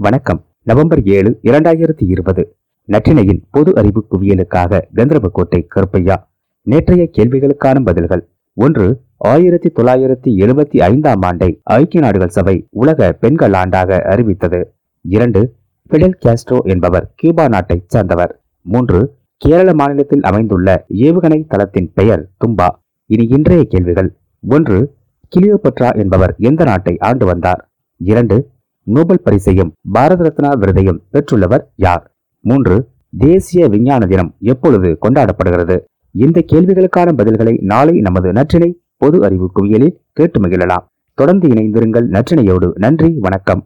வணக்கம். நவம்பர் ஏழு இரண்டாயிரத்தி இருபது. நற்றினையின் பொது அறிவு குவியலுக்காக கந்தரவக்கோட்டை கருப்பையா. நேற்றைய கேள்விகளுக்கான பதில்கள். ஒன்று ஆயிரத்தி தொள்ளாயிரத்தி எழுபத்தி ஐந்தாம் ஆண்டை ஐக்கிய நாடுகள் சபை உலக பெண்கள் ஆண்டாக அறிவித்தது. இரண்டு பிடல் கேஸ்ட்ரோ என்பவர் கியூபா நாட்டைச் சார்ந்தவர். மூன்று கேரள மாநிலத்தில் அமைந்துள்ள ஏவுகணை தளத்தின் பெயர் தும்பா. இனி இன்றைய கேள்விகள். ஒன்று கிளியோபட்ரா என்பவர் எந்த நாட்டை ஆண்டு வந்தார்? இரண்டு நோபல் பரிசையும் பாரத ரத்னா விருதையும் பெற்றுள்ளவர் யார்? மூன்று தேசிய விஞ்ஞான தினம் எப்பொழுது கொண்டாடப்படுகிறது? இந்த கேள்விகளுக்கான பதில்களை நாளை நமது நற்றினை பொது அறிவு குவியலில் கேட்டு மகிழலாம். தொடர்ந்து இணைந்திருங்கள் நற்றினையோடு. நன்றி வணக்கம்.